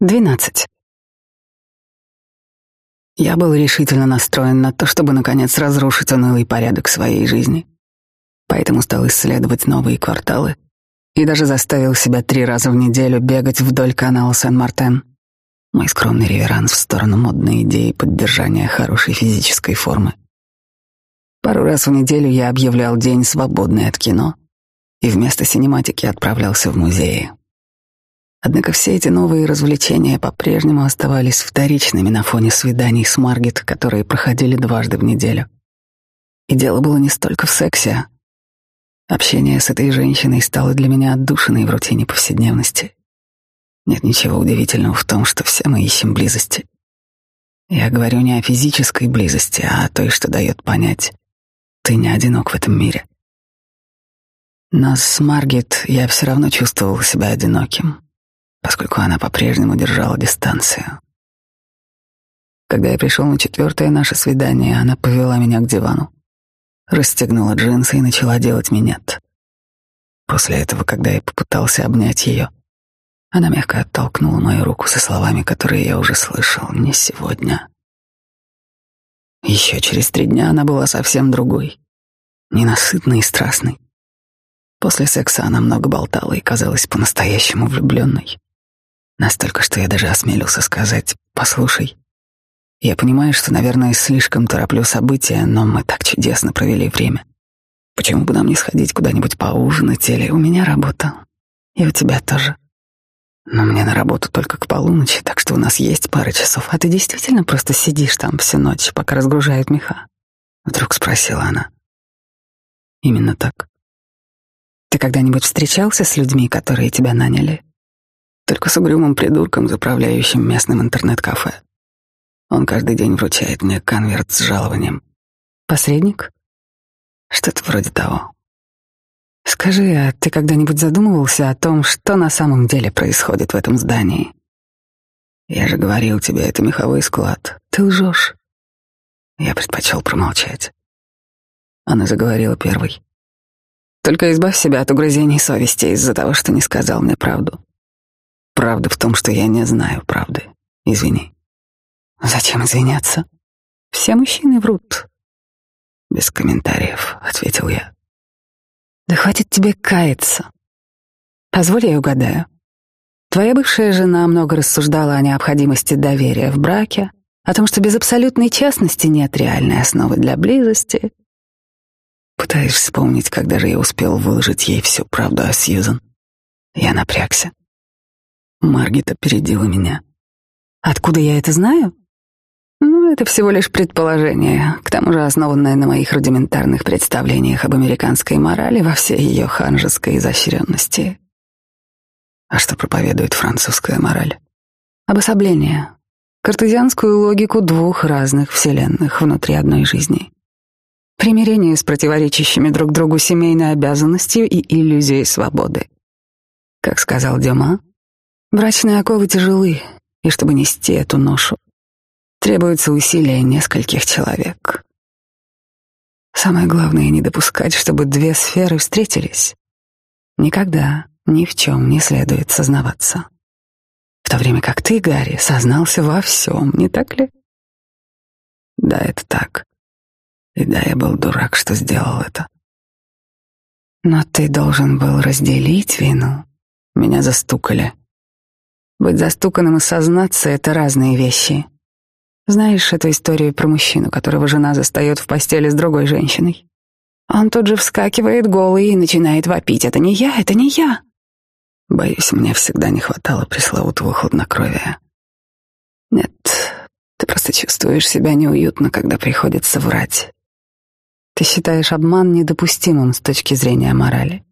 Двенадцать. Я был решительно настроен на то, чтобы, наконец, разрушить унылый порядок своей жизни. Поэтому стал исследовать новые кварталы и даже заставил себя три раза в неделю бегать вдоль канала Сен-Мартен. Мой скромный реверанс в сторону модной идеи поддержания хорошей физической формы. Пару раз в неделю я объявлял день свободный от кино и вместо синематики отправлялся в музеи. Однако все эти новые развлечения по-прежнему оставались вторичными на фоне свиданий с Маргет, которые проходили дважды в неделю. И дело было не столько в сексе. Общение с этой женщиной стало для меня отдушиной в рутине повседневности. Нет ничего удивительного в том, что все мы ищем близости. Я говорю не о физической близости, а о той, что дает понять, ты не одинок в этом мире. Но с Маргет я все равно чувствовал себя одиноким поскольку она по-прежнему держала дистанцию. Когда я пришел на четвертое наше свидание, она повела меня к дивану, расстегнула джинсы и начала делать минет. После этого, когда я попытался обнять ее, она мягко оттолкнула мою руку со словами, которые я уже слышал не сегодня. Еще через три дня она была совсем другой, ненасытной и страстной. После секса она много болтала и казалась по-настоящему влюбленной. Настолько, что я даже осмелился сказать «послушай». Я понимаю, что, наверное, слишком тороплю события, но мы так чудесно провели время. Почему бы нам не сходить куда-нибудь поужинать или у меня работа? И у тебя тоже. Но мне на работу только к полуночи, так что у нас есть пара часов. А ты действительно просто сидишь там всю ночь, пока разгружают меха? Вдруг спросила она. Именно так. Ты когда-нибудь встречался с людьми, которые тебя наняли? Только с угрюмым придурком, заправляющим местным интернет-кафе. Он каждый день вручает мне конверт с жалованием. Посредник? Что-то вроде того. Скажи, а ты когда-нибудь задумывался о том, что на самом деле происходит в этом здании? Я же говорил тебе, это меховой склад. Ты лжешь. Я предпочел промолчать. Она заговорила первой. Только избавь себя от угрызений совести из-за того, что не сказал мне правду. Правда в том, что я не знаю правды. Извини. Зачем извиняться? Все мужчины врут. Без комментариев, ответил я. Да хватит тебе каяться. Позволь я угадаю. Твоя бывшая жена много рассуждала о необходимости доверия в браке, о том, что без абсолютной честности нет реальной основы для близости. Пытаюсь вспомнить, когда же я успел выложить ей всю правду о Сьюзан. Я напрягся. Маргит опередила меня. Откуда я это знаю? Ну, это всего лишь предположение, к тому же основанное на моих рудиментарных представлениях об американской морали во всей ее ханжеской изощренности. А что проповедует французская мораль? Обособление. Картезианскую логику двух разных вселенных внутри одной жизни. Примирение с противоречащими друг другу семейной обязанностью и иллюзией свободы. Как сказал Дюма, Брачные оковы тяжелы, и чтобы нести эту ношу, требуется усилия нескольких человек. Самое главное — не допускать, чтобы две сферы встретились. Никогда ни в чем не следует сознаваться. В то время как ты, Гарри, сознался во всем, не так ли? Да, это так. И да, я был дурак, что сделал это. Но ты должен был разделить вину. Меня застукали. Быть застуканным и сознаться — это разные вещи. Знаешь эту историю про мужчину, которого жена застает в постели с другой женщиной? Он тут же вскакивает голый и начинает вопить. «Это не я, это не я!» Боюсь, мне всегда не хватало пресловутого хладнокровия. Нет, ты просто чувствуешь себя неуютно, когда приходится врать. Ты считаешь обман недопустимым с точки зрения морали.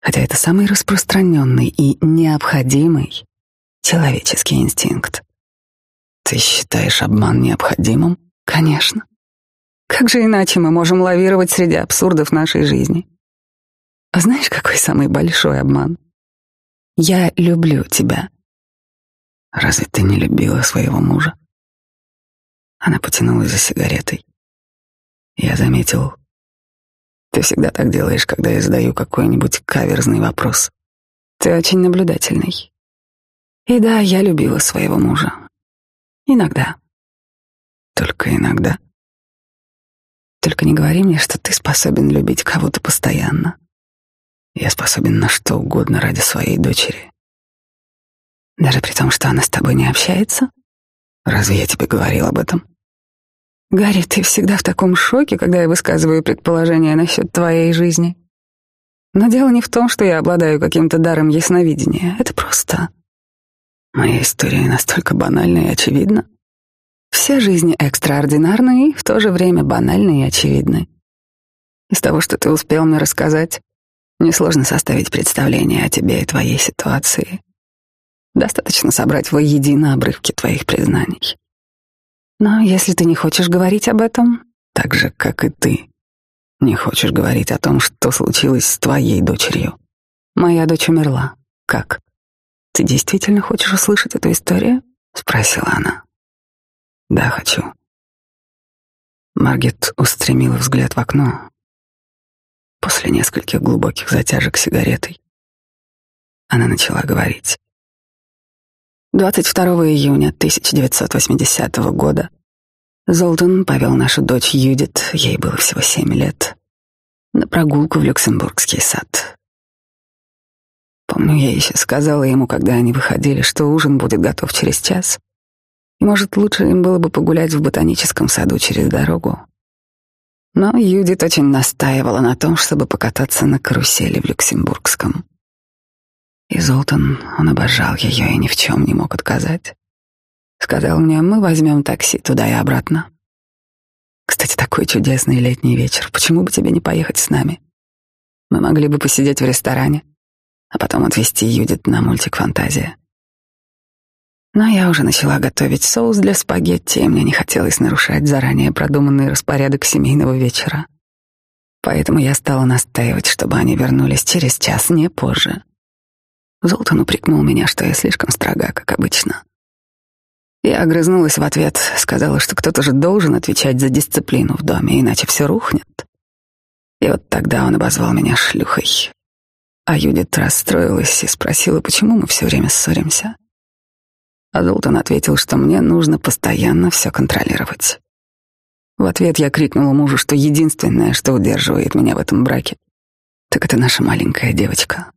Хотя это самый распространенный и необходимый Человеческий инстинкт. Ты считаешь обман необходимым? Конечно. Как же иначе мы можем лавировать среди абсурдов нашей жизни? А знаешь, какой самый большой обман? Я люблю тебя. Разве ты не любила своего мужа? Она потянулась за сигаретой. Я заметил. Ты всегда так делаешь, когда я задаю какой-нибудь каверзный вопрос. Ты очень наблюдательный. И да, я любила своего мужа. Иногда. Только иногда. Только не говори мне, что ты способен любить кого-то постоянно. Я способен на что угодно ради своей дочери. Даже при том, что она с тобой не общается? Разве я тебе говорил об этом? Гарри, ты всегда в таком шоке, когда я высказываю предположения насчет твоей жизни. Но дело не в том, что я обладаю каким-то даром ясновидения. Это просто... Моя история настолько банальна и очевидна. Все жизни экстраординарны и в то же время банальны и очевидны. Из того, что ты успел мне рассказать, несложно составить представление о тебе и твоей ситуации. Достаточно собрать воедино обрывки твоих признаний. Но если ты не хочешь говорить об этом, так же, как и ты, не хочешь говорить о том, что случилось с твоей дочерью. Моя дочь умерла. Как? Ты действительно хочешь услышать эту историю? Спросила она. Да, хочу. Маргет устремила взгляд в окно. После нескольких глубоких затяжек сигаретой она начала говорить. 22 июня 1980 года Золтан повел нашу дочь Юдит, ей было всего семь лет, на прогулку в Люксембургский сад. Помню, я еще сказала ему, когда они выходили, что ужин будет готов через час, и, может, лучше им было бы погулять в ботаническом саду через дорогу. Но Юдит очень настаивала на том, чтобы покататься на карусели в Люксембургском. И Золтан, он обожал ее и ни в чем не мог отказать. Сказал мне, мы возьмем такси туда и обратно. Кстати, такой чудесный летний вечер. Почему бы тебе не поехать с нами? Мы могли бы посидеть в ресторане, а потом отвезти Юдит на мультик «Фантазия». Но я уже начала готовить соус для спагетти, и мне не хотелось нарушать заранее продуманный распорядок семейного вечера. Поэтому я стала настаивать, чтобы они вернулись через час, не позже. Золтан упрекнул меня, что я слишком строга, как обычно. Я огрызнулась в ответ, сказала, что кто-то же должен отвечать за дисциплину в доме, иначе все рухнет. И вот тогда он обозвал меня шлюхой. А Юдит расстроилась и спросила, почему мы все время ссоримся. А Долтон ответил, что мне нужно постоянно все контролировать. В ответ я крикнула мужу, что единственное, что удерживает меня в этом браке, так это наша маленькая девочка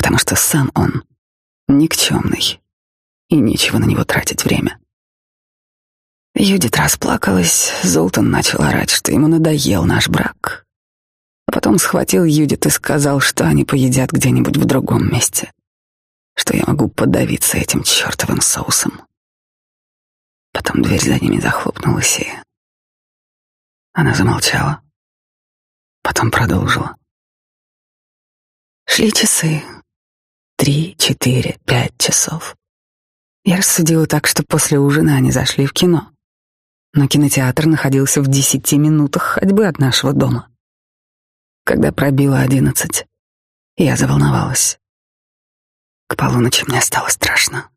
потому что сам он никчемный, и нечего на него тратить время. Юдит расплакалась, Золтан начал орать, что ему надоел наш брак. А потом схватил Юдит и сказал, что они поедят где-нибудь в другом месте, что я могу подавиться этим чертовым соусом. Потом дверь за ними захлопнулась, и она замолчала. Потом продолжила. Шли часы, Три, четыре, пять часов. Я рассудила так, что после ужина они зашли в кино. Но кинотеатр находился в десяти минутах ходьбы от нашего дома. Когда пробило одиннадцать, я заволновалась. К полуночи мне стало страшно.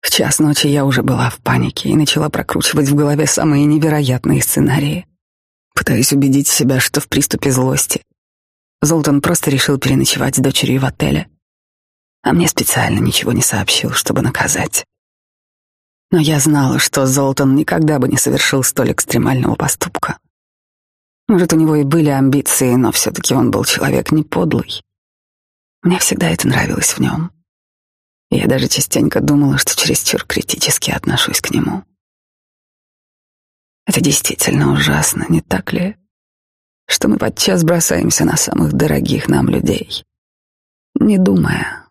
В час ночи я уже была в панике и начала прокручивать в голове самые невероятные сценарии, пытаясь убедить себя, что в приступе злости Золтан просто решил переночевать с дочерью в отеле, а мне специально ничего не сообщил, чтобы наказать. Но я знала, что Золтан никогда бы не совершил столь экстремального поступка. Может, у него и были амбиции, но все-таки он был человек не подлый. Мне всегда это нравилось в нем. Я даже частенько думала, что чересчур критически отношусь к нему. Это действительно ужасно, не так ли? Что мы подчас бросаемся на самых дорогих нам людей, не думая,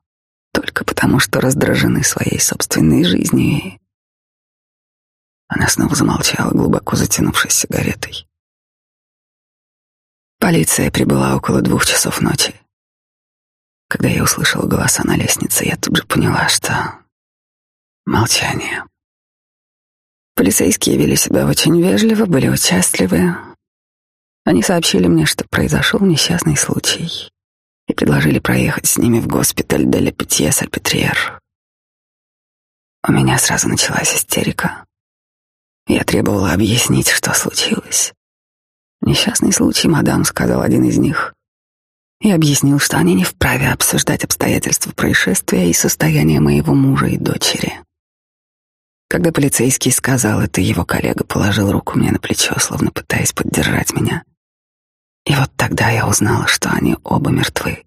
только потому, что раздражены своей собственной жизнью. Она снова замолчала, глубоко затянувшись сигаретой. Полиция прибыла около двух часов ночи. Когда я услышала голоса на лестнице, я тут же поняла, что молчание. Полицейские вели себя очень вежливо, были участливы. Они сообщили мне, что произошел несчастный случай и предложили проехать с ними в госпиталь де ля Петье Сальпетриер. У меня сразу началась истерика. Я требовала объяснить, что случилось. Несчастный случай, мадам, сказал один из них. и объяснил, что они не вправе обсуждать обстоятельства происшествия и состояние моего мужа и дочери. Когда полицейский сказал это, его коллега положил руку мне на плечо, словно пытаясь поддержать меня. И вот тогда я узнала, что они оба мертвы.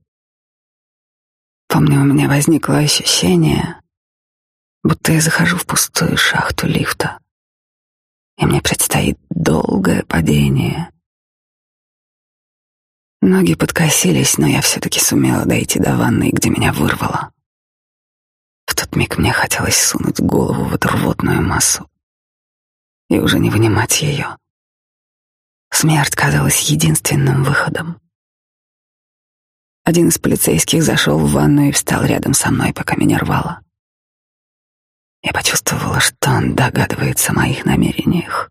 Помню, у меня возникло ощущение, будто я захожу в пустую шахту лифта, и мне предстоит долгое падение, Ноги подкосились, но я все-таки сумела дойти до ванной, где меня вырвало. В тот миг мне хотелось сунуть голову в эту рвотную массу и уже не вынимать ее. Смерть казалась единственным выходом. Один из полицейских зашел в ванну и встал рядом со мной, пока меня рвало. Я почувствовала, что он догадывается о моих намерениях.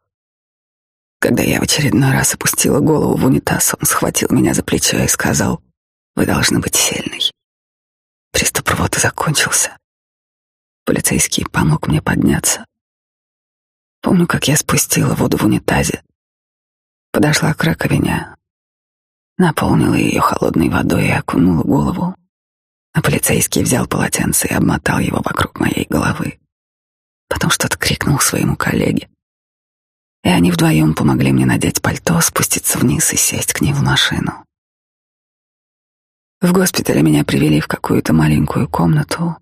Когда я в очередной раз опустила голову в унитаз, он схватил меня за плечо и сказал, «Вы должны быть сильной». Приступ рвоты закончился. Полицейский помог мне подняться. Помню, как я спустила воду в унитазе, подошла к раковине, наполнила ее холодной водой и окунула голову. А полицейский взял полотенце и обмотал его вокруг моей головы. Потом что-то крикнул своему коллеге и они вдвоем помогли мне надеть пальто, спуститься вниз и сесть к ним в машину. В госпитале меня привели в какую-то маленькую комнату.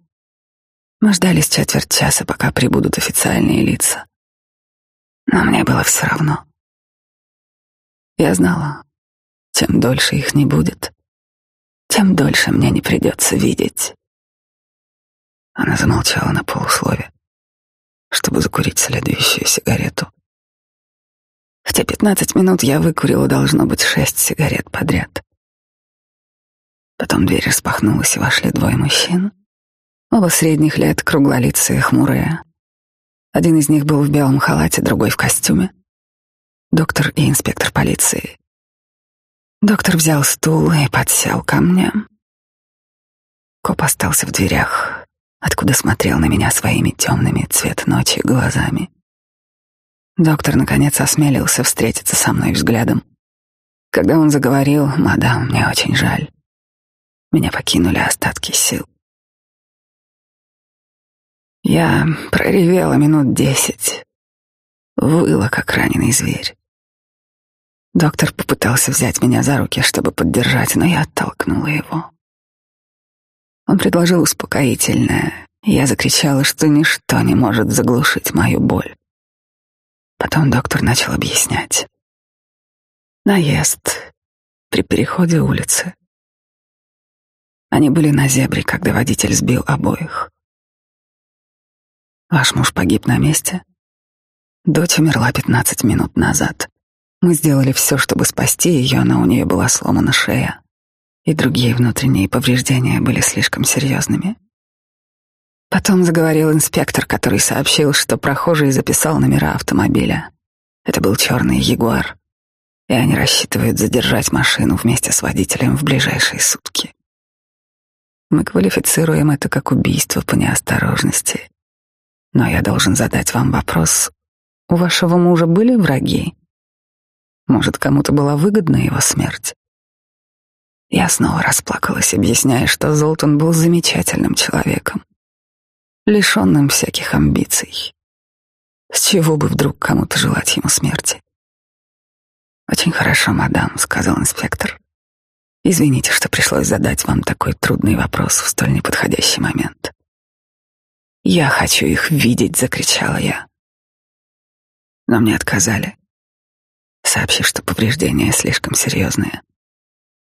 Мы ждали с четверть часа, пока прибудут официальные лица. Но мне было все равно. Я знала, чем дольше их не будет, тем дольше мне не придется видеть. Она замолчала на полуслове, чтобы закурить следующую сигарету. В те пятнадцать минут я выкурила, должно быть, шесть сигарет подряд. Потом дверь распахнулась, и вошли двое мужчин. Оба средних лет, круглолицые, хмурые. Один из них был в белом халате, другой в костюме. Доктор и инспектор полиции. Доктор взял стул и подсел ко мне. Коп остался в дверях, откуда смотрел на меня своими темными цвет ночи глазами. Доктор, наконец, осмелился встретиться со мной взглядом. Когда он заговорил, «Мадам, мне очень жаль. Меня покинули остатки сил». Я проревела минут десять, выла, как раненый зверь. Доктор попытался взять меня за руки, чтобы поддержать, но я оттолкнула его. Он предложил успокоительное, я закричала, что ничто не может заглушить мою боль. Потом доктор начал объяснять. Наезд при переходе улицы. Они были на зебре, когда водитель сбил обоих. Ваш муж погиб на месте. Дочь умерла 15 минут назад. Мы сделали все, чтобы спасти ее, но у нее была сломана шея, и другие внутренние повреждения были слишком серьезными. Потом заговорил инспектор, который сообщил, что прохожий записал номера автомобиля. Это был черный ягуар, и они рассчитывают задержать машину вместе с водителем в ближайшие сутки. Мы квалифицируем это как убийство по неосторожности. Но я должен задать вам вопрос. У вашего мужа были враги? Может, кому-то была выгодна его смерть? Я снова расплакалась, объясняя, что Золтан был замечательным человеком лишенным всяких амбиций. С чего бы вдруг кому-то желать ему смерти? Очень хорошо, мадам, сказал инспектор. Извините, что пришлось задать вам такой трудный вопрос в столь неподходящий момент. Я хочу их видеть, закричала я. Но мне отказали, сообщив, что повреждения слишком серьезные.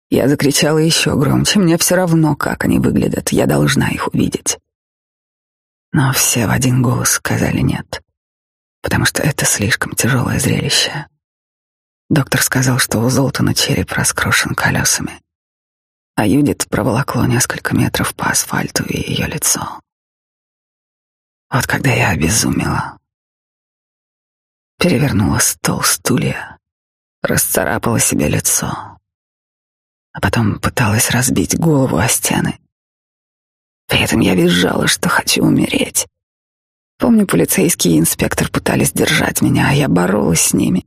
Я закричала еще громче. Мне все равно, как они выглядят. Я должна их увидеть. Но все в один голос сказали нет, потому что это слишком тяжелое зрелище. Доктор сказал, что у Золтана череп раскрошен колесами, а Юдит проволокло несколько метров по асфальту и ее лицо. Вот когда я обезумела, перевернула стол, стулья, расцарапала себе лицо, а потом пыталась разбить голову о стены. При этом я визжала, что хочу умереть. Помню, полицейский и инспектор пытались держать меня, а я боролась с ними.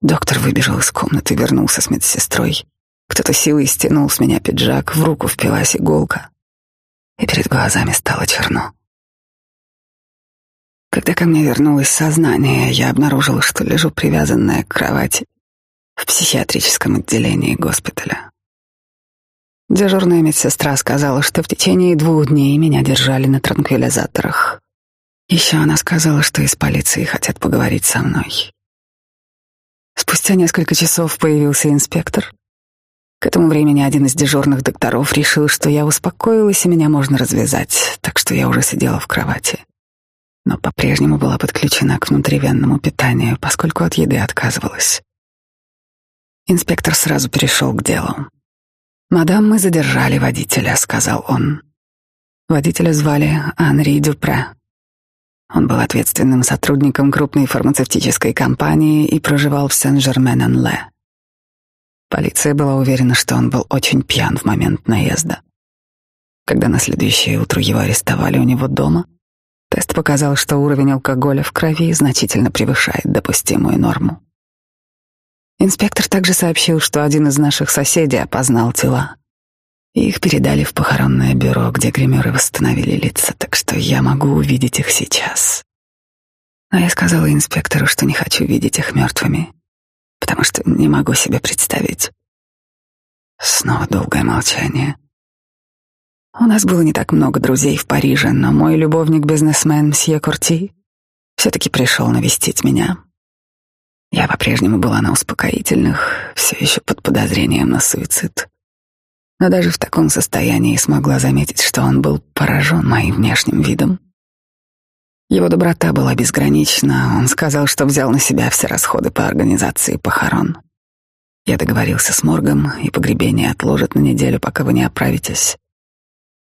Доктор выбежал из комнаты, вернулся с медсестрой, Кто-то силой стянул с меня пиджак, в руку впилась иголка, и перед глазами стало черно. Когда ко мне вернулось сознание, я обнаружила, что лежу привязанная к кровати в психиатрическом отделении госпиталя. Дежурная медсестра сказала, что в течение двух дней меня держали на транквилизаторах. Еще она сказала, что из полиции хотят поговорить со мной. Спустя несколько часов появился инспектор. К этому времени один из дежурных докторов решил, что я успокоилась и меня можно развязать, так что я уже сидела в кровати но по-прежнему была подключена к внутривенному питанию, поскольку от еды отказывалась. Инспектор сразу перешел к делу. «Мадам, мы задержали водителя», — сказал он. Водителя звали Анри Дюпре. Он был ответственным сотрудником крупной фармацевтической компании и проживал в Сен-Жермен-ен-Ле. Полиция была уверена, что он был очень пьян в момент наезда. Когда на следующее утро его арестовали у него дома, Тест показал, что уровень алкоголя в крови значительно превышает допустимую норму. Инспектор также сообщил, что один из наших соседей опознал тела. Их передали в похоронное бюро, где гримеры восстановили лица, так что я могу увидеть их сейчас. Но я сказала инспектору, что не хочу видеть их мертвыми, потому что не могу себе представить. Снова долгое молчание. У нас было не так много друзей в Париже, но мой любовник-бизнесмен Мсье Курти все-таки пришел навестить меня. Я по-прежнему была на успокоительных, все еще под подозрением на суицид. Но даже в таком состоянии смогла заметить, что он был поражен моим внешним видом. Его доброта была безгранична. Он сказал, что взял на себя все расходы по организации похорон. Я договорился с моргом, и погребение отложат на неделю, пока вы не оправитесь.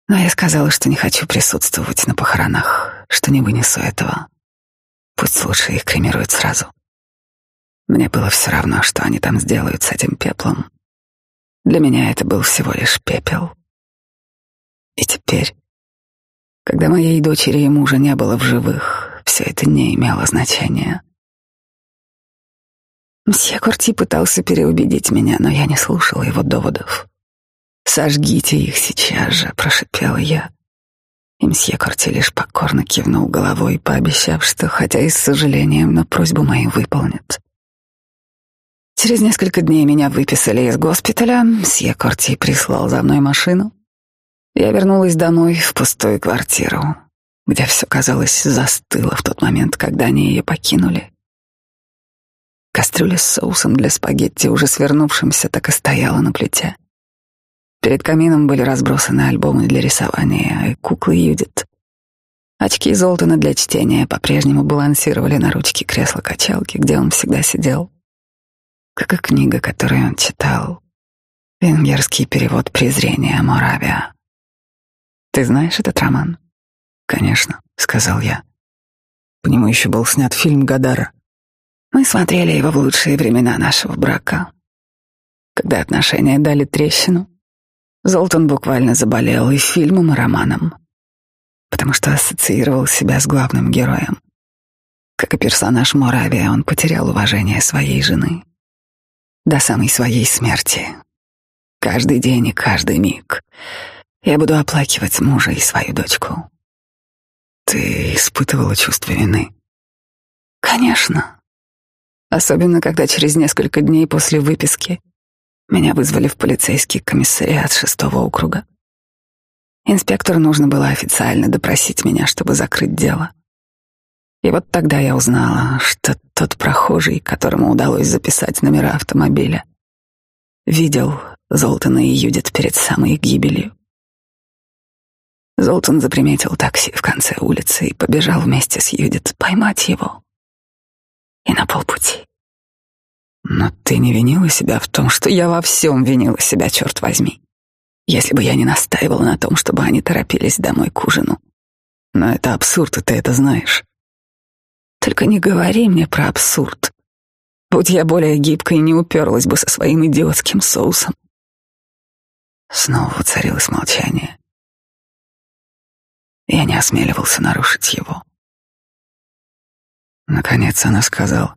Но я сказала, что не хочу присутствовать на похоронах, что не вынесу этого. Пусть лучше их кремируют сразу. Мне было все равно, что они там сделают с этим пеплом. Для меня это был всего лишь пепел. И теперь, когда моей дочери и мужа не было в живых, все это не имело значения. Мсье Курти пытался переубедить меня, но я не слушала его доводов. «Сожгите их сейчас же», — прошипела я. И мсье Корти лишь покорно кивнул головой, пообещав, что, хотя и с сожалением, но просьбу мою выполнит. Через несколько дней меня выписали из госпиталя, мсье Корти прислал за мной машину. Я вернулась домой в пустую квартиру, где все, казалось, застыло в тот момент, когда они ее покинули. Кастрюля с соусом для спагетти, уже свернувшимся, так и стояла на плите. Перед камином были разбросаны альбомы для рисования и куклы Юдит. Очки Золтана для чтения по-прежнему балансировали на ручке кресла-качалки, где он всегда сидел. Как и книга, которую он читал. Венгерский перевод презрения Моравия. «Ты знаешь этот роман?» «Конечно», — сказал я. По нему еще был снят фильм «Гадара». Мы смотрели его в лучшие времена нашего брака. Когда отношения дали трещину, Золтан буквально заболел и фильмом, и романом, потому что ассоциировал себя с главным героем. Как и персонаж Моравия, он потерял уважение своей жены до самой своей смерти. Каждый день и каждый миг я буду оплакивать мужа и свою дочку. Ты испытывала чувство вины? Конечно. Особенно, когда через несколько дней после выписки меня вызвали в полицейский комиссариат шестого округа. Инспектору нужно было официально допросить меня, чтобы закрыть дело. И вот тогда я узнала, что тот прохожий, которому удалось записать номера автомобиля, видел Золтана и Юдит перед самой гибелью. Золтан заприметил такси в конце улицы и побежал вместе с Юдит поймать его. И на полпути но ты не винила себя в том, что я во всем винила себя, черт возьми. Если бы я не настаивала на том, чтобы они торопились домой к ужину. Но это абсурд, и ты это знаешь. Только не говори мне про абсурд. Будь я более гибкой, не уперлась бы со своим идиотским соусом. Снова воцарилось молчание. Я не осмеливался нарушить его. Наконец она сказала.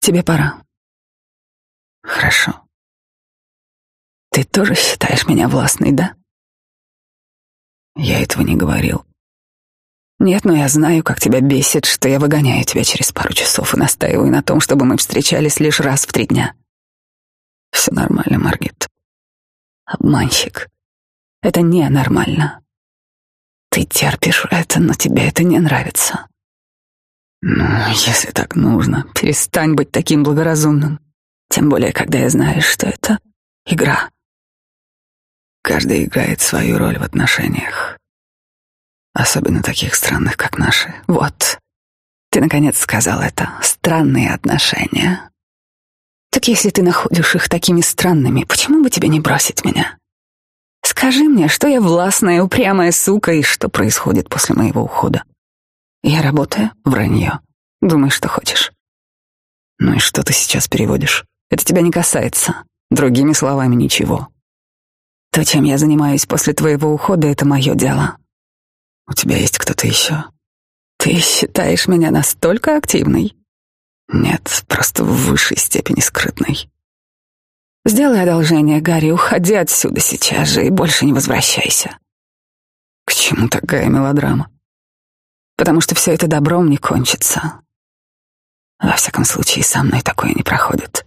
Тебе пора. Хорошо. Ты тоже считаешь меня властной, да? Я этого не говорил. Нет, но я знаю, как тебя бесит, что я выгоняю тебя через пару часов и настаиваю на том, чтобы мы встречались лишь раз в три дня. Все нормально, Маргит. Обманщик. Это ненормально. Ты терпишь это, но тебе это не нравится. Ну, если так нужно, перестань быть таким благоразумным. Тем более, когда я знаю, что это игра. Каждый играет свою роль в отношениях. Особенно таких странных, как наши. Вот. Ты наконец сказал это. Странные отношения. Так если ты находишь их такими странными, почему бы тебе не бросить меня? Скажи мне, что я властная, упрямая сука, и что происходит после моего ухода? Я работаю, вранье. Думай, что хочешь. Ну и что ты сейчас переводишь? Это тебя не касается. Другими словами, ничего. То, чем я занимаюсь после твоего ухода, это мое дело. У тебя есть кто-то еще? Ты считаешь меня настолько активной? Нет, просто в высшей степени скрытной. Сделай одолжение, Гарри, уходи отсюда сейчас же и больше не возвращайся. К чему такая мелодрама? Потому что все это добром не кончится. Во всяком случае, со мной такое не проходит.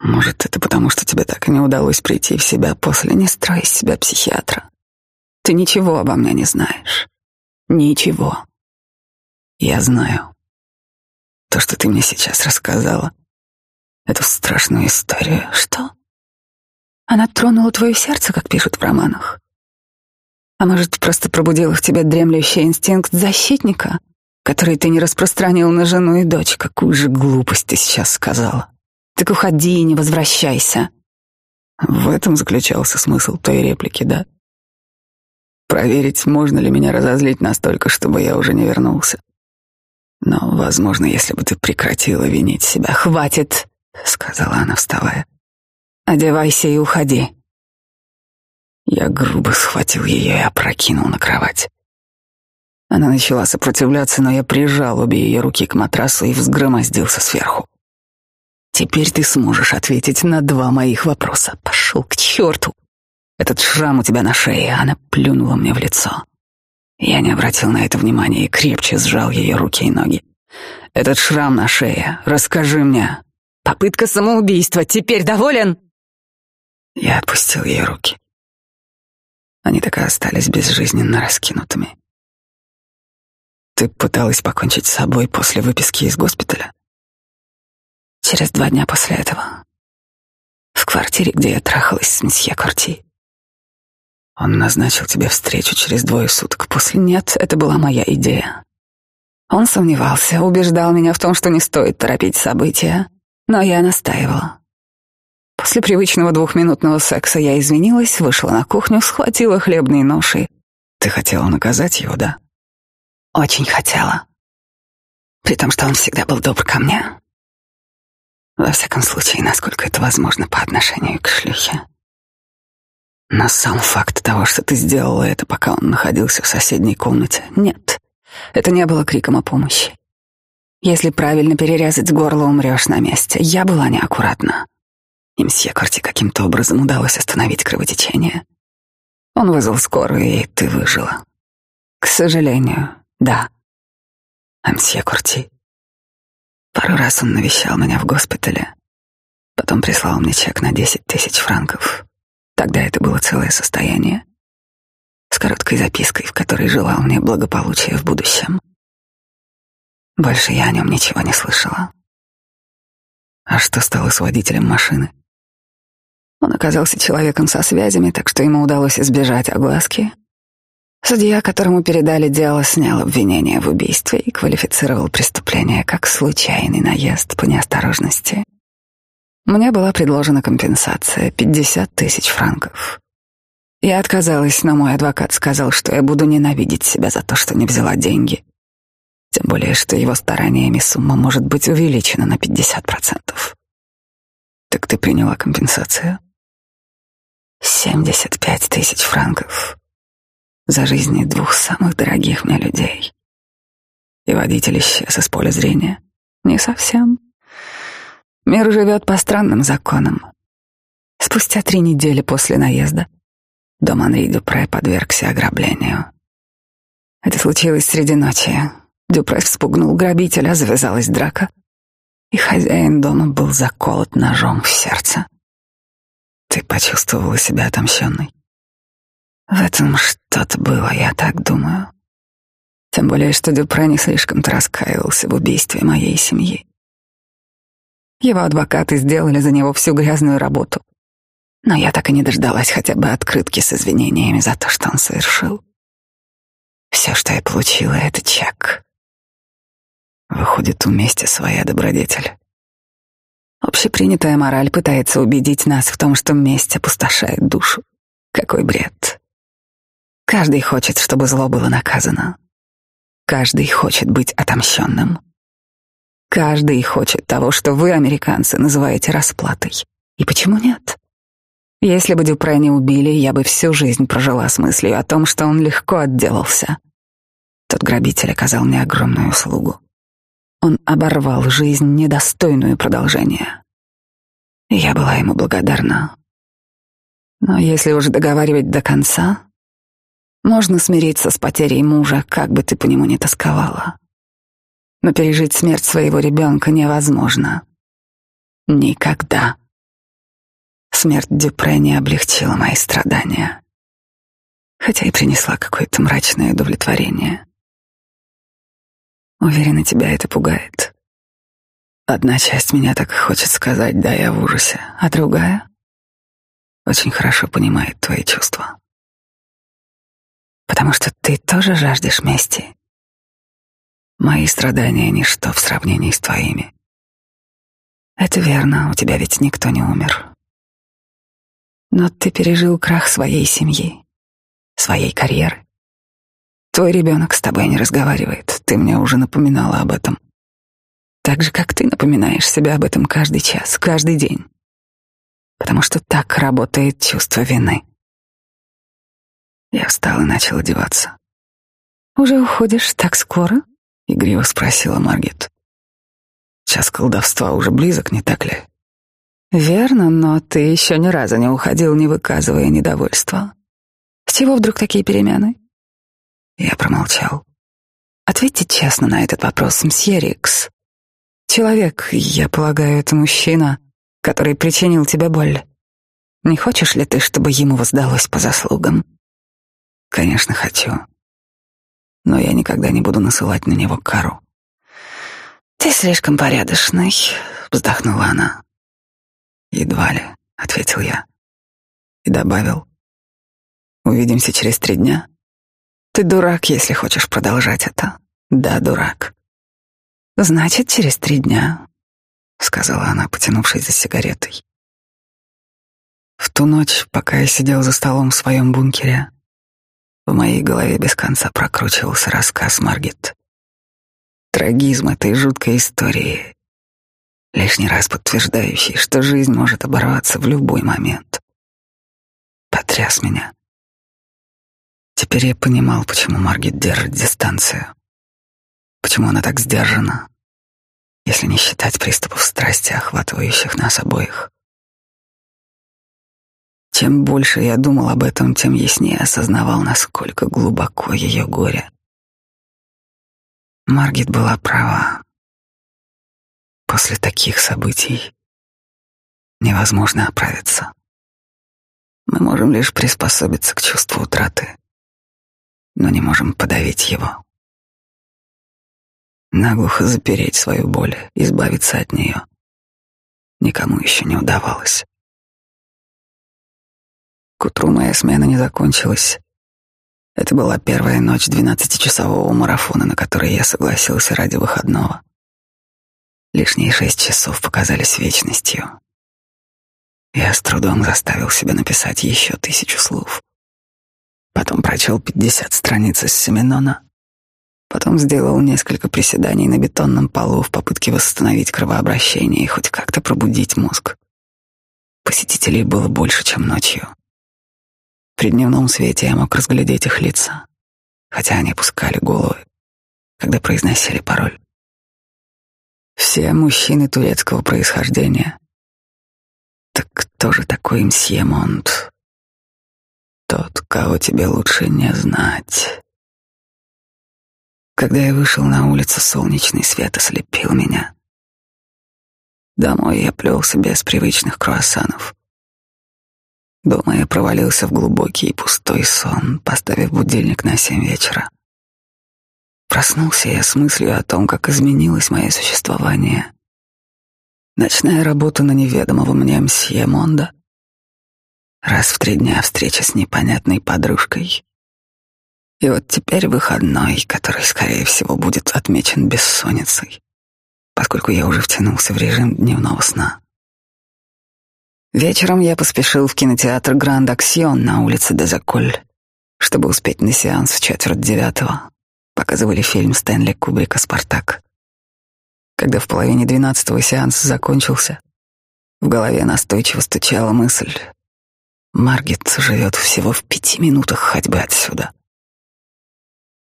Может, это потому, что тебе так и не удалось прийти в себя после не строя из себя психиатра. Ты ничего обо мне не знаешь. Ничего. Я знаю. То, что ты мне сейчас рассказала, эту страшную историю. Что? Она тронула твое сердце, как пишут в романах. А может, просто пробудила в тебе дремлющий инстинкт защитника, который ты не распространил на жену и дочь. Какую же глупость ты сейчас сказала. Так уходи и не возвращайся. В этом заключался смысл той реплики, да? Проверить, можно ли меня разозлить настолько, чтобы я уже не вернулся. Но, возможно, если бы ты прекратила винить себя. Хватит, сказала она, вставая. Одевайся и уходи. Я грубо схватил ее и опрокинул на кровать. Она начала сопротивляться, но я прижал обе ее руки к матрасу и взгромоздился сверху. Теперь ты сможешь ответить на два моих вопроса. Пошел к черту. Этот шрам у тебя на шее, она плюнула мне в лицо. Я не обратил на это внимания и крепче сжал ее руки и ноги. Этот шрам на шее, расскажи мне. Попытка самоубийства, теперь доволен? Я отпустил ее руки. Они так и остались безжизненно раскинутыми. Ты пыталась покончить с собой после выписки из госпиталя? Через два дня после этого. В квартире, где я трахалась с месье Корти. Он назначил тебе встречу через двое суток после. Нет, это была моя идея. Он сомневался, убеждал меня в том, что не стоит торопить события, но я настаивала. После привычного двухминутного секса я извинилась, вышла на кухню, схватила хлебные ноши. Ты хотела наказать его, да? Очень хотела. При том, что он всегда был добр ко мне. Во всяком случае, насколько это возможно по отношению к шлюхе. Но сам факт того, что ты сделала это, пока он находился в соседней комнате, нет. Это не было криком о помощи. Если правильно перерезать горло, умрешь на месте. Я была неаккуратна. И мсье Корти каким-то образом удалось остановить кровотечение. Он вызвал скорую, и ты выжила. К сожалению, да. А мсье Корти? Пару раз он навещал меня в госпитале. Потом прислал мне чек на десять тысяч франков. Тогда это было целое состояние. С короткой запиской, в которой желал мне благополучия в будущем. Больше я о нем ничего не слышала. А что стало с водителем машины? Он оказался человеком со связями, так что ему удалось избежать огласки. Судья, которому передали дело, снял обвинение в убийстве и квалифицировал преступление как случайный наезд по неосторожности. Мне была предложена компенсация — 50 тысяч франков. Я отказалась, но мой адвокат сказал, что я буду ненавидеть себя за то, что не взяла деньги. Тем более, что его стараниями сумма может быть увеличена на 50%. Так ты приняла компенсацию? 75 тысяч франков за жизни двух самых дорогих мне людей. И водитель исчез из поля зрения. Не совсем. Мир живет по странным законам. Спустя три недели после наезда дом Анри Дюпре подвергся ограблению. Это случилось среди ночи. Дюпре вспугнул грабителя, завязалась драка, и хозяин дома был заколот ножом в сердце. Ты почувствовала себя отомщенной? В этом что-то было, я так думаю. Тем более, что Дюпре не слишком-то раскаивался в убийстве моей семьи. Его адвокаты сделали за него всю грязную работу. Но я так и не дождалась хотя бы открытки с извинениями за то, что он совершил. Все, что я получила, это чек. Выходит, у мести своя добродетель. Общепринятая мораль пытается убедить нас в том, что месть опустошает душу. Какой бред. Каждый хочет, чтобы зло было наказано. Каждый хочет быть отомщенным. Каждый хочет того, что вы, американцы, называете расплатой. И почему нет? Если бы Дюпре не убили, я бы всю жизнь прожила с мыслью о том, что он легко отделался. Тот грабитель оказал мне огромную услугу. Он оборвал жизнь, недостойную продолжения. Я была ему благодарна. Но если уж договаривать до конца, можно смириться с потерей мужа, как бы ты по нему ни тосковала. Но пережить смерть своего ребенка невозможно. Никогда. Смерть Дюпре не облегчила мои страдания, хотя и принесла какое-то мрачное удовлетворение. Уверена, тебя это пугает. Одна часть меня так хочет сказать «да, я в ужасе», а другая очень хорошо понимает твои чувства. Потому что ты тоже жаждешь мести. Мои страдания — ничто в сравнении с твоими. Это верно, у тебя ведь никто не умер. Но ты пережил крах своей семьи, своей карьеры. Твой ребенок с тобой не разговаривает, ты мне уже напоминала об этом. Так же, как ты напоминаешь себе об этом каждый час, каждый день. Потому что так работает чувство вины. Я встал и начал одеваться. «Уже уходишь так скоро?» — игриво спросила Маргет. «Час колдовства уже близок, не так ли?» «Верно, но ты еще ни разу не уходил, не выказывая недовольства. С чего вдруг такие перемены?» Я промолчал. Ответьте честно на этот вопрос, мсье Рикс. Человек, я полагаю, это мужчина, который причинил тебе боль. Не хочешь ли ты, чтобы ему воздалось по заслугам? Конечно, хочу. Но я никогда не буду насылать на него кару. Ты слишком порядочный, вздохнула она. Едва ли, ответил я и добавил: Увидимся через три дня. Ты дурак, если хочешь продолжать это. Да, дурак. Значит, через три дня, сказала она, потянувшись за сигаретой. В ту ночь, пока я сидел за столом в своем бункере, в моей голове без конца прокручивался рассказ Маргет. Трагизм этой жуткой истории, лишний раз подтверждающий, что жизнь может оборваться в любой момент, потряс меня. Теперь я понимал, почему Маргет держит дистанцию. Почему она так сдержана, если не считать приступов страсти, охватывающих нас обоих. Чем больше я думал об этом, тем яснее осознавал, насколько глубоко ее горе. Маргет была права. После таких событий невозможно оправиться. Мы можем лишь приспособиться к чувству утраты но не можем подавить его. Наглухо запереть свою боль, избавиться от нее. Никому еще не удавалось. К утру моя смена не закончилась. Это была первая ночь двенадцатичасового марафона, на который я согласился ради выходного. Лишние шесть часов показались вечностью. Я с трудом заставил себя написать еще тысячу слов. Потом прочел пятьдесят страниц из Семенона. Потом сделал несколько приседаний на бетонном полу в попытке восстановить кровообращение и хоть как-то пробудить мозг. Посетителей было больше, чем ночью. При дневном свете я мог разглядеть их лица, хотя они опускали головы, когда произносили пароль. Все мужчины турецкого происхождения. Так кто же такой мсье Монт? Тот, кого тебе лучше не знать. Когда я вышел на улицу, солнечный свет ослепил меня. Домой я плелся без привычных круассанов. Дома я провалился в глубокий и пустой сон, поставив будильник на семь вечера. Проснулся я с мыслью о том, как изменилось мое существование. Ночная работа на неведомого мне мсье Монда. Раз в три дня встреча с непонятной подружкой. И вот теперь выходной, который, скорее всего, будет отмечен бессонницей, поскольку я уже втянулся в режим дневного сна. Вечером я поспешил в кинотеатр Гранд Аксион на улице Дезаколь, чтобы успеть на сеанс в четверть девятого. Показывали фильм Стэнли Кубрика «Спартак». Когда в половине двенадцатого сеанс закончился, в голове настойчиво стучала мысль. Маргет живет всего в пяти минутах ходьбы отсюда.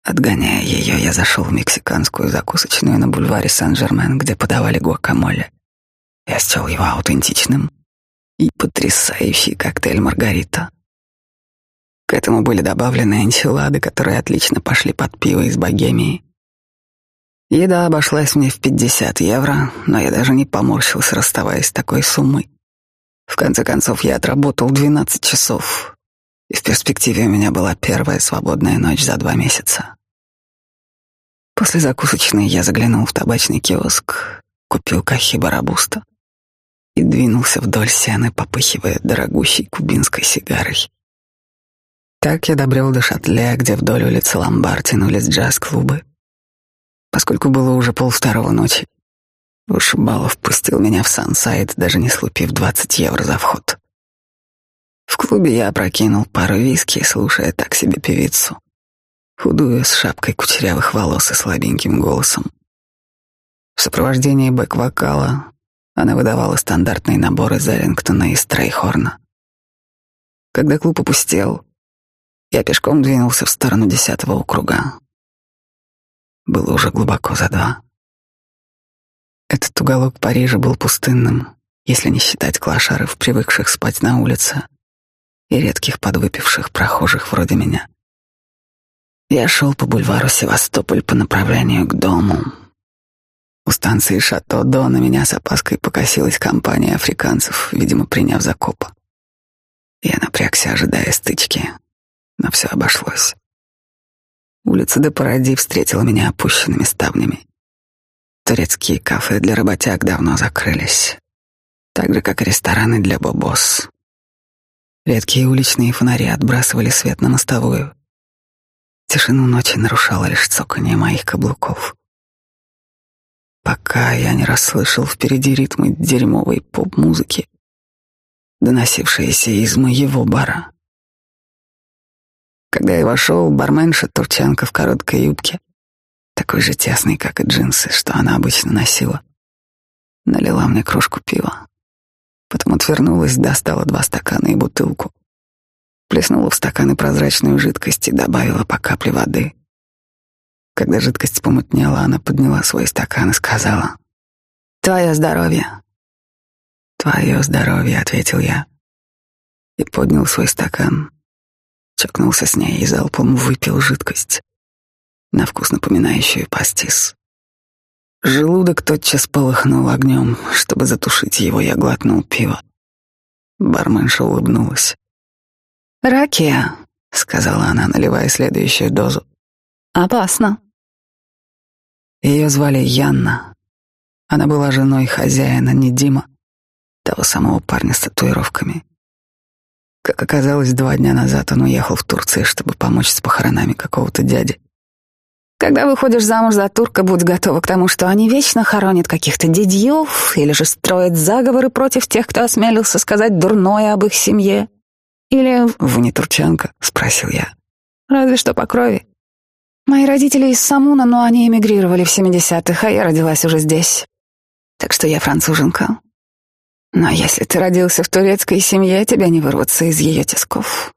Отгоняя ее, я зашел в мексиканскую закусочную на бульваре Сан-Жермен, где подавали гуакамоле. Я счел его аутентичным и потрясающий коктейль Маргарита. К этому были добавлены энчилады, которые отлично пошли под пиво из Богемии. Еда обошлась мне в 50 евро, но я даже не поморщился, расставаясь с такой суммой. В конце концов, я отработал 12 часов, и в перспективе у меня была первая свободная ночь за два месяца. После закусочной я заглянул в табачный киоск, купил кахиба рабуста и двинулся вдоль сены, попыхивая дорогущей кубинской сигарой. Так я добрел до шатле, где вдоль улицы Ламбар тянулись джаз-клубы. Поскольку было уже полвторого ночи, Вышибалов пустил меня в сансайд, даже не слупив двадцать евро за вход. В клубе я опрокинул пару виски, слушая так себе певицу, худую с шапкой кучерявых волос и слабеньким голосом. В сопровождении бэк-вокала она выдавала стандартные наборы Зарингтона и Стрейхорна. Когда клуб опустел, я пешком двинулся в сторону десятого округа. Было уже глубоко за два. Этот уголок Парижа был пустынным, если не считать клошаров, привыкших спать на улице, и редких подвыпивших прохожих вроде меня. Я шел по бульвару Севастополь по направлению к дому. У станции Шато До на меня с опаской покосилась компания африканцев, видимо, приняв закоп. Я напрягся, ожидая стычки но все обошлось. Улица де Паради встретила меня опущенными ставнями. Турецкие кафе для работяг давно закрылись, так же, как и рестораны для бобос. Редкие уличные фонари отбрасывали свет на мостовую. Тишину ночи нарушало лишь цоканье моих каблуков. Пока я не расслышал впереди ритмы дерьмовой поп-музыки, доносившиеся из моего бара. Когда я вошел, барменша турчанка в короткой юбке, такой же тесной, как и джинсы, что она обычно носила, налила мне кружку пива. Потом отвернулась, достала два стакана и бутылку. Плеснула в стаканы прозрачную жидкость и добавила по капле воды. Когда жидкость помутнела, она подняла свой стакан и сказала «Твое здоровье». «Твое здоровье», — ответил я и поднял свой стакан чокнулся с ней и залпом выпил жидкость, на вкус напоминающую пастис. Желудок тотчас полыхнул огнем. Чтобы затушить его, я глотнул пиво. Барменша улыбнулась. «Ракия», — сказала она, наливая следующую дозу. «Опасно». Ее звали Янна. Она была женой хозяина, не Дима, того самого парня с татуировками. Как оказалось, два дня назад он уехал в Турцию, чтобы помочь с похоронами какого-то дяди. Когда выходишь замуж за турка, будь готова к тому, что они вечно хоронят каких-то дядьев или же строят заговоры против тех, кто осмелился сказать дурное об их семье. Или... «Вы не турчанка?» — спросил я. «Разве что по крови. Мои родители из Самуна, но они эмигрировали в 70-х, а я родилась уже здесь. Так что я француженка. Но если ты родился в турецкой семье, тебя не вырваться из ее тисков.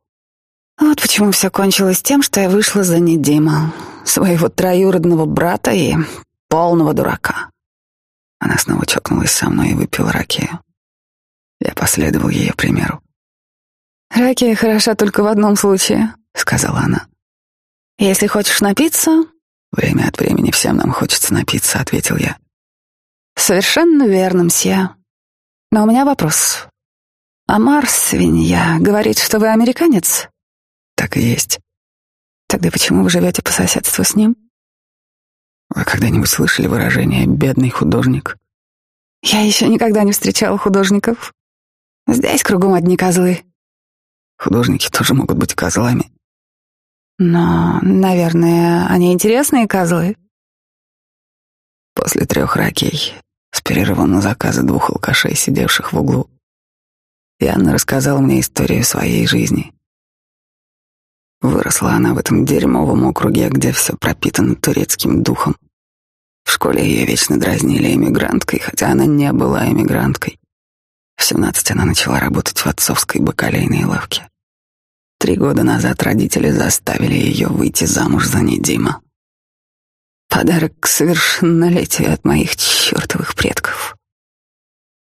Вот почему все кончилось тем, что я вышла за Недима, своего троюродного брата и полного дурака. Она снова чокнулась со мной и выпила ракею. Я последовал ее примеру. «Ракия хороша только в одном случае», — сказала она. «Если хочешь напиться...» «Время от времени всем нам хочется напиться», — ответил я. «Совершенно верно, мсье. Но у меня вопрос. Амар, свинья, говорит, что вы американец?» «Так и есть». «Тогда почему вы живете по соседству с ним?» «Вы когда-нибудь слышали выражение «бедный художник»?» «Я еще никогда не встречала художников. Здесь кругом одни козлы». «Художники тоже могут быть козлами». «Но, наверное, они интересные козлы». После трех ракей, с перерывом на заказы двух алкашей, сидевших в углу, Анна рассказала мне историю своей жизни. Выросла она в этом дерьмовом округе, где все пропитано турецким духом. В школе ее вечно дразнили эмигранткой, хотя она не была эмигранткой. В семнадцать она начала работать в отцовской бакалейной лавке. Три года назад родители заставили ее выйти замуж за Недима. Подарок к совершеннолетию от моих чертовых предков.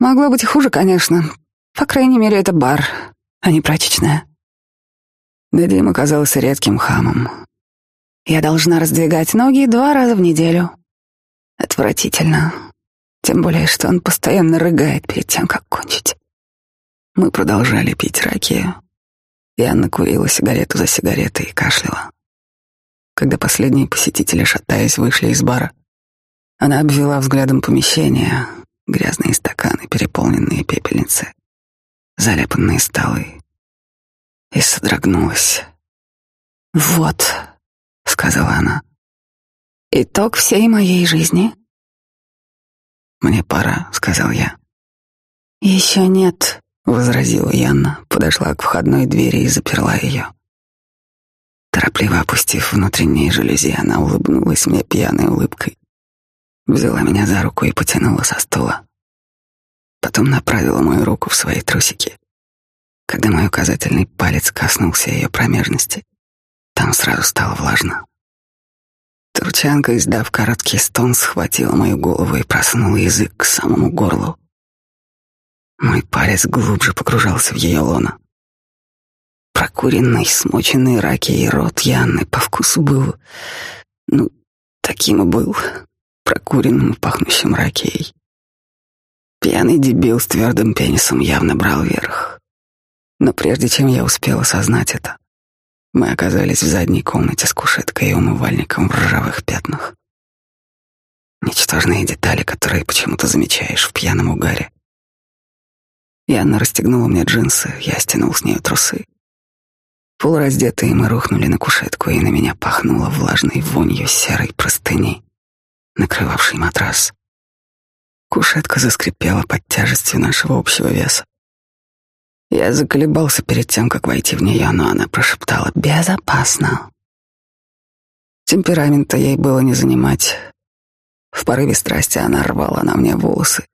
Могло быть хуже, конечно. По крайней мере, это бар, а не прачечная. Недим оказался редким хамом. Я должна раздвигать ноги два раза в неделю. Отвратительно. Тем более, что он постоянно рыгает перед тем, как кончить. Мы продолжали пить ракию. И Анна курила сигарету за сигаретой и кашляла. Когда последние посетители, шатаясь, вышли из бара, она обвела взглядом помещение, грязные стаканы, переполненные пепельницы, заляпанные столы, и содрогнулась. «Вот», — сказала она, — «итог всей моей жизни». «Мне пора», — сказал я. «Еще нет», — возразила Янна, подошла к входной двери и заперла ее. Торопливо опустив внутренние жалюзи, она улыбнулась мне пьяной улыбкой, взяла меня за руку и потянула со стула. Потом направила мою руку в свои трусики. Когда мой указательный палец коснулся ее промежности, там сразу стало влажно. Турчанка, издав короткий стон, схватила мою голову и просунула язык к самому горлу. Мой палец глубже погружался в ее лоно. Прокуренный, смоченный ракией рот Янны по вкусу был... Ну, таким и был, прокуренным, пахнущим ракией. Пьяный дебил с твердым пенисом явно брал верх. Но прежде чем я успел осознать это, мы оказались в задней комнате с кушеткой и умывальником в ржавых пятнах. Ничтожные детали, которые почему-то замечаешь в пьяном угаре. Янна расстегнула мне джинсы, я стянул с нее трусы. Полураздетые мы рухнули на кушетку, и на меня пахнуло влажной вонью серой простыни, накрывавшей матрас. Кушетка заскрипела под тяжестью нашего общего веса. Я заколебался перед тем, как войти в нее, но она прошептала «безопасно». Темперамента ей было не занимать. В порыве страсти она рвала на мне волосы,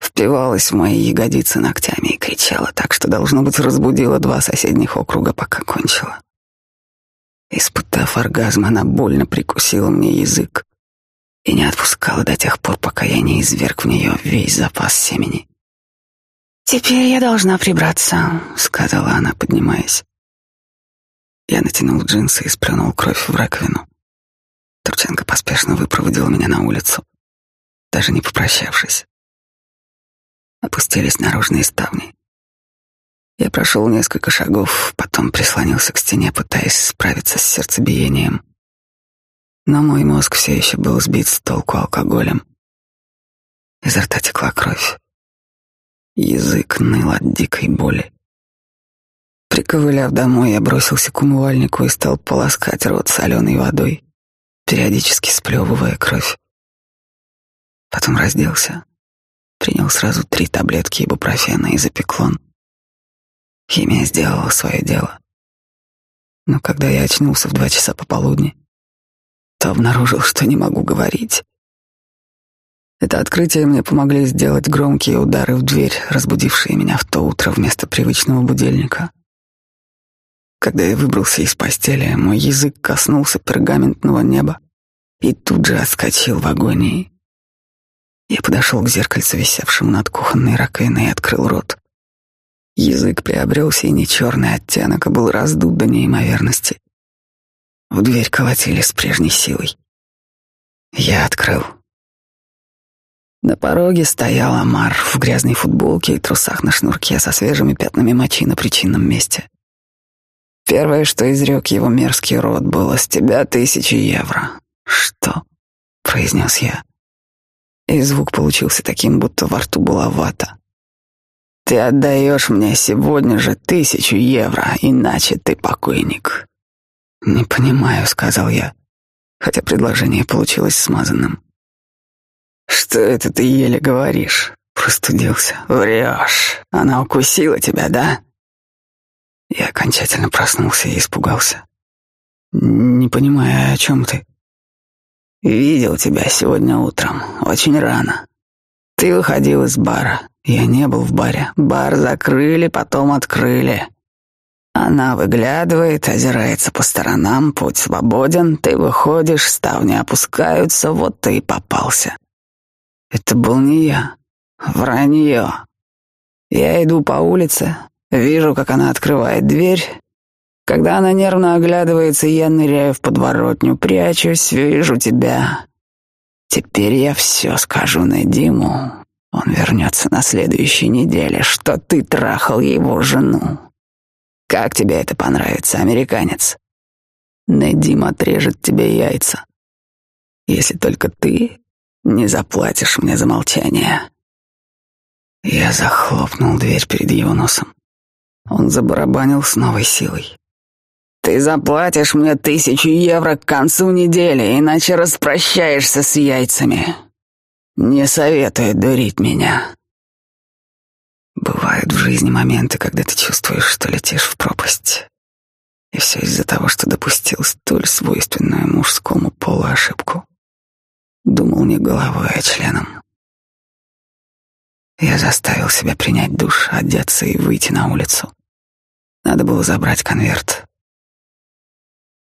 впивалась в мои ягодицы ногтями и кричала так, что, должно быть, разбудила два соседних округа, пока кончила. Испытав оргазм, она больно прикусила мне язык и не отпускала до тех пор, пока я не изверг в нее весь запас семени. «Теперь я должна прибраться», — сказала она, поднимаясь. Я натянул джинсы и сплюнул кровь в раковину. Турченко поспешно выпроводила меня на улицу, даже не попрощавшись опустились наружные ставни. Я прошел несколько шагов, потом прислонился к стене, пытаясь справиться с сердцебиением. Но мой мозг все еще был сбит с толку алкоголем. Изо рта текла кровь. Язык ныл от дикой боли. Приковыляв домой, я бросился к умывальнику и стал полоскать рот соленой водой, периодически сплевывая кровь. Потом разделся Принял сразу три таблетки ибупрофена и запеклон. Химия сделала свое дело. Но когда я очнулся в два часа пополудни, то обнаружил, что не могу говорить. Это открытие мне помогли сделать громкие удары в дверь, разбудившие меня в то утро вместо привычного будильника. Когда я выбрался из постели, мой язык коснулся пергаментного неба и тут же отскочил в агонии. Я подошел к зеркальцу, висевшему над кухонной раковиной, и открыл рот, Язык приобрел синий черный оттенок и был раздут до неимоверности. В дверь колотили с прежней силой. Я открыл. На пороге стоял Амар в грязной футболке и трусах на шнурке со свежими пятнами мочи на причинном месте. Первое, что изрек его мерзкий рот, было «С тебя тысячи евро». «Что?» — произнес я. И звук получился таким, будто во рту была вата. «Ты отдаешь мне сегодня же тысячу евро, иначе ты покойник». «Не понимаю», — сказал я, хотя предложение получилось смазанным. «Что это ты еле говоришь?» Простудился. «Врешь. Она укусила тебя, да?» Я окончательно проснулся и испугался. «Не понимаю, о чем ты?» «Видел тебя сегодня утром, очень рано. Ты выходил из бара. Я не был в баре. Бар закрыли, потом открыли. Она выглядывает, озирается по сторонам, путь свободен, ты выходишь, ставни опускаются, вот ты и попался. Это был не я. Вранье. Я иду по улице, вижу, как она открывает дверь. Когда она нервно оглядывается, я ныряю в подворотню, прячусь, вижу тебя. Теперь я все скажу Надиму. Он вернется на следующей неделе, что ты трахал его жену. Как тебе это понравится, американец? Надим отрежет тебе яйца. Если только ты не заплатишь мне за молчание. Я захлопнул дверь перед его носом. Он забарабанил с новой силой. Ты заплатишь мне тысячу евро к концу недели, иначе распрощаешься с яйцами. Не советую дурить меня. Бывают в жизни моменты, когда ты чувствуешь, что летишь в пропасть. И все из-за того, что допустил столь свойственную мужскому полу ошибку. Думал не головой, а членом. Я заставил себя принять душ, одеться и выйти на улицу. Надо было забрать конверт.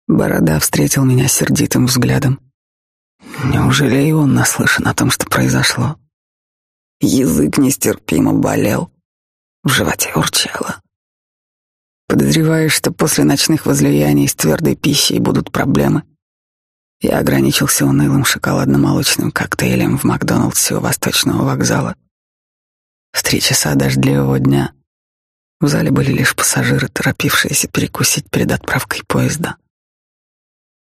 Борода встретил меня сердитым взглядом. Неужели и он наслышан о том, что произошло? Язык нестерпимо болел, в животе урчало. Подозревая, что после ночных возлияний с твердой пищей будут проблемы, я ограничился унылым шоколадно-молочным коктейлем в Макдоналдсе у Восточного вокзала. В три часа дождливого дня в зале были лишь пассажиры, торопившиеся перекусить перед отправкой поезда.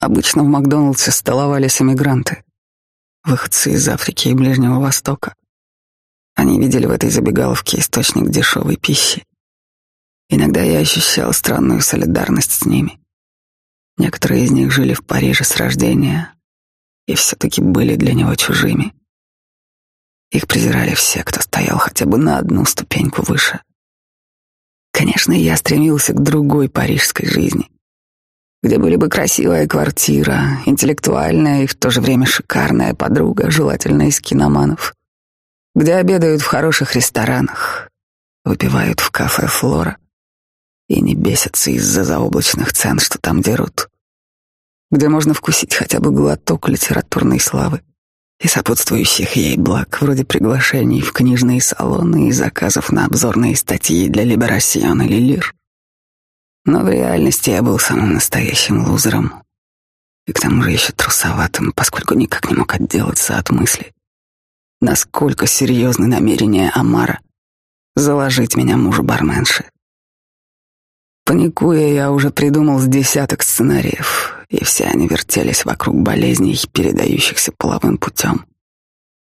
Обычно в Макдоналдсе столовались эмигранты, выходцы из Африки и Ближнего Востока. Они видели в этой забегаловке источник дешевой пищи. Иногда я ощущал странную солидарность с ними. Некоторые из них жили в Париже с рождения и все-таки были для него чужими. Их презирали все, кто стоял хотя бы на одну ступеньку выше. Конечно, я стремился к другой парижской жизни, где были бы красивая квартира, интеллектуальная и в то же время шикарная подруга, желательно из киноманов, где обедают в хороших ресторанах, выпивают в кафе «Флора», и не бесятся из-за заоблачных цен, что там дерут, где можно вкусить хотя бы глоток литературной славы и сопутствующих ей благ, вроде приглашений в книжные салоны и заказов на обзорные статьи для Либерасион или Лир. Но в реальности я был самым настоящим лузером. И к тому же еще трусоватым, поскольку никак не мог отделаться от мысли, насколько серьезны намерения Амара заложить меня мужу барменши. Паникуя, я уже придумал с десяток сценариев, и все они вертелись вокруг болезней, передающихся половым путем,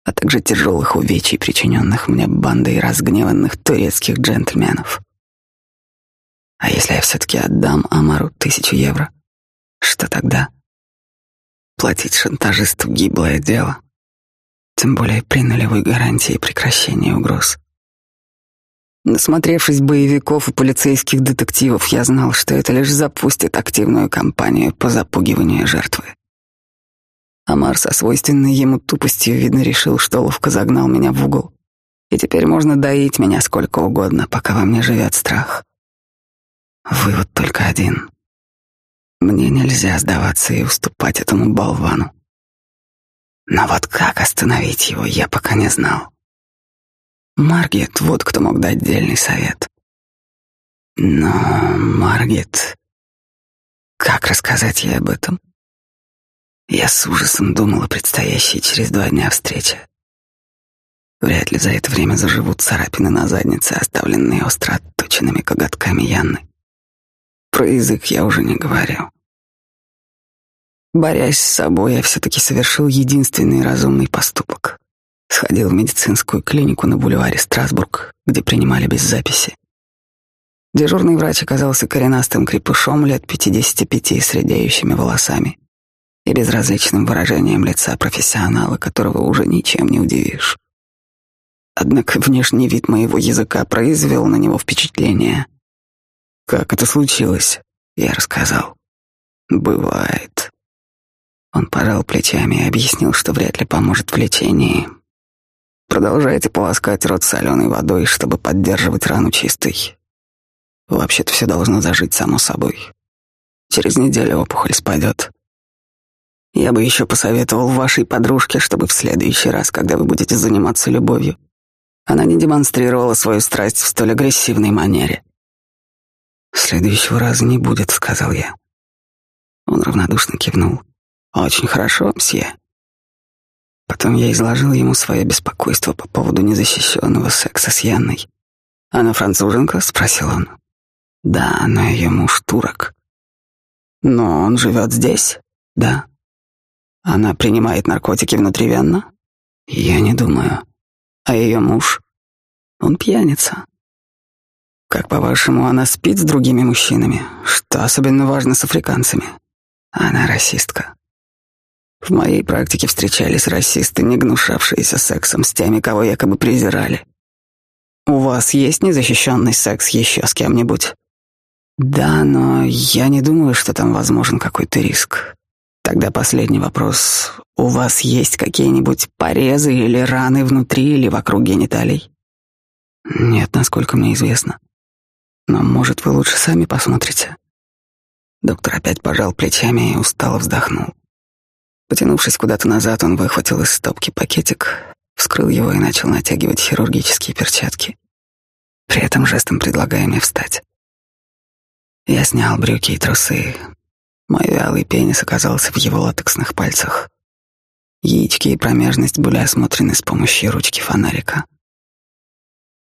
а также тяжелых увечий, причиненных мне бандой разгневанных турецких джентльменов. А если я все-таки отдам Амару тысячу евро, что тогда? Платить шантажисту гиблое дело, тем более при нулевой гарантии прекращения угроз. Насмотревшись боевиков и полицейских детективов, я знал, что это лишь запустит активную кампанию по запугиванию жертвы. Амар со свойственной ему тупостью, видно, решил, что ловко загнал меня в угол. И теперь можно доить меня сколько угодно, пока во мне живет страх. Вывод только один. Мне нельзя сдаваться и уступать этому болвану. Но вот как остановить его, я пока не знал. Маргет, вот кто мог дать дельный совет. Но, Маргет, как рассказать ей об этом? Я с ужасом думал о предстоящей через два дня встрече. Вряд ли за это время заживут царапины на заднице, оставленные остро отточенными коготками Янны. Про язык я уже не говорю. Борясь с собой, я все-таки совершил единственный разумный поступок. Сходил в медицинскую клинику на бульваре Страсбург, где принимали без записи. Дежурный врач оказался коренастым крепышом лет 55 с редеющими волосами и безразличным выражением лица профессионала, которого уже ничем не удивишь. Однако внешний вид моего языка произвел на него впечатление. Как это случилось, я рассказал. Бывает. Он пожал плечами и объяснил, что вряд ли поможет в лечении. Продолжайте полоскать рот соленой водой, чтобы поддерживать рану чистой. Вообще-то все должно зажить само собой. Через неделю опухоль спадет. Я бы еще посоветовал вашей подружке, чтобы в следующий раз, когда вы будете заниматься любовью, она не демонстрировала свою страсть в столь агрессивной манере. «Следующего раза не будет», — сказал я. Он равнодушно кивнул. «Очень хорошо, мсье». Потом я изложил ему свое беспокойство по поводу незащищенного секса с Янной. «Она француженка?» — спросил он. «Да, но ее муж турок». «Но он живет здесь?» «Да». «Она принимает наркотики внутривенно?» «Я не думаю». А ее муж? Он пьяница. Как по-вашему, она спит с другими мужчинами? Что особенно важно с африканцами? Она расистка. В моей практике встречались расисты, не гнушавшиеся сексом с теми, кого якобы презирали. У вас есть незащищенный секс еще с кем-нибудь? Да, но я не думаю, что там возможен какой-то риск. Тогда последний вопрос. У вас есть какие-нибудь порезы или раны внутри или вокруг гениталий? Нет, насколько мне известно. Но, может, вы лучше сами посмотрите. Доктор опять пожал плечами и устало вздохнул. Потянувшись куда-то назад, он выхватил из стопки пакетик, вскрыл его и начал натягивать хирургические перчатки, при этом жестом предлагая мне встать. Я снял брюки и трусы, мой вялый пенис оказался в его латексных пальцах. Яички и промежность были осмотрены с помощью ручки фонарика.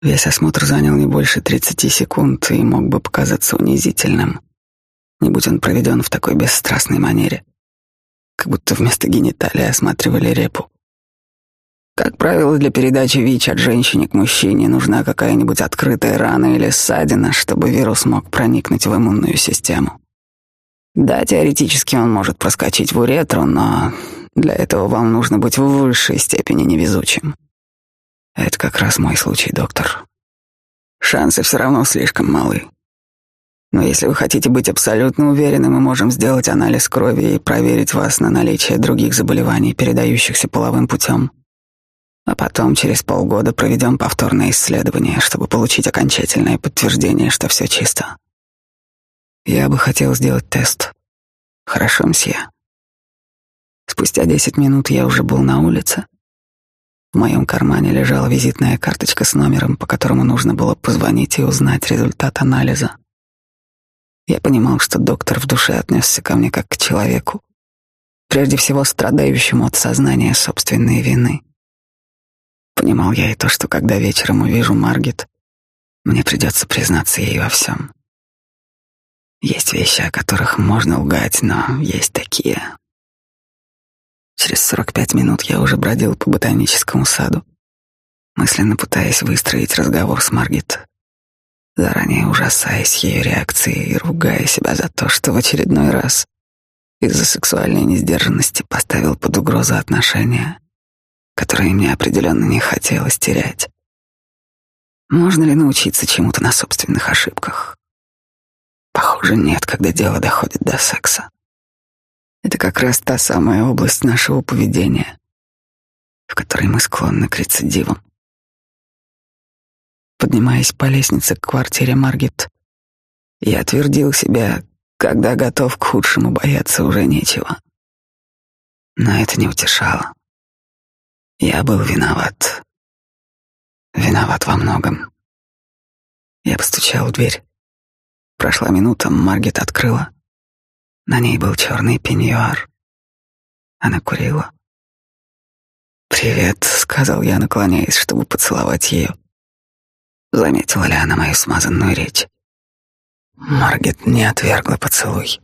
Весь осмотр занял не больше 30 секунд и мог бы показаться унизительным, не будь он проведен в такой бесстрастной манере, как будто вместо гениталии осматривали репу. Как правило, для передачи ВИЧ от женщины к мужчине нужна какая-нибудь открытая рана или ссадина, чтобы вирус мог проникнуть в иммунную систему. Да, теоретически он может проскочить в уретру, но для этого вам нужно быть в высшей степени невезучим. Это как раз мой случай, доктор. Шансы все равно слишком малы. Но если вы хотите быть абсолютно уверены, мы можем сделать анализ крови и проверить вас на наличие других заболеваний, передающихся половым путем. А потом через полгода проведем повторное исследование, чтобы получить окончательное подтверждение, что все чисто. Я бы хотел сделать тест. Хорошо, мсье. Спустя десять минут я уже был на улице. В моем кармане лежала визитная карточка с номером, по которому нужно было позвонить и узнать результат анализа. Я понимал, что доктор в душе отнесся ко мне как к человеку, прежде всего страдающему от сознания собственной вины. Понимал я и то, что когда вечером увижу Маргет, мне придется признаться ей во всем. Есть вещи, о которых можно лгать, но есть такие. Через сорок пять минут я уже бродил по ботаническому саду, мысленно пытаясь выстроить разговор с Маргит, заранее ужасаясь ее реакции и ругая себя за то, что в очередной раз из-за сексуальной несдержанности поставил под угрозу отношения, которые мне определенно не хотелось терять. Можно ли научиться чему-то на собственных ошибках? Похоже, нет, когда дело доходит до секса. Это как раз та самая область нашего поведения, в которой мы склонны к рецидивам. Поднимаясь по лестнице к квартире Маргет, я твердил себя, когда готов к худшему, бояться уже нечего. Но это не утешало. Я был виноват. Виноват во многом. Я постучал в дверь. Прошла минута, Маргет открыла. На ней был черный пеньюар. Она курила. «Привет», — сказал я, наклоняясь, чтобы поцеловать ее. Заметила ли она мою смазанную речь? Маргет не отвергла поцелуй.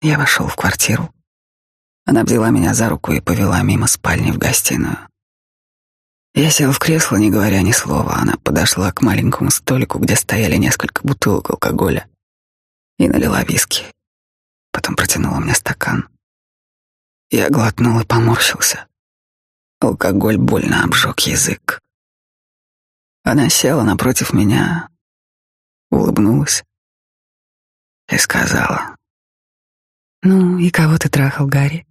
Я вошел в квартиру. Она взяла меня за руку и повела мимо спальни в гостиную. Я сел в кресло, не говоря ни слова. Она подошла к маленькому столику, где стояли несколько бутылок алкоголя, и налила виски. Потом протянула мне стакан. Я глотнул и поморщился. Алкоголь больно обжег язык. Она села напротив меня, улыбнулась и сказала. «Ну, и кого ты трахал, Гарри?»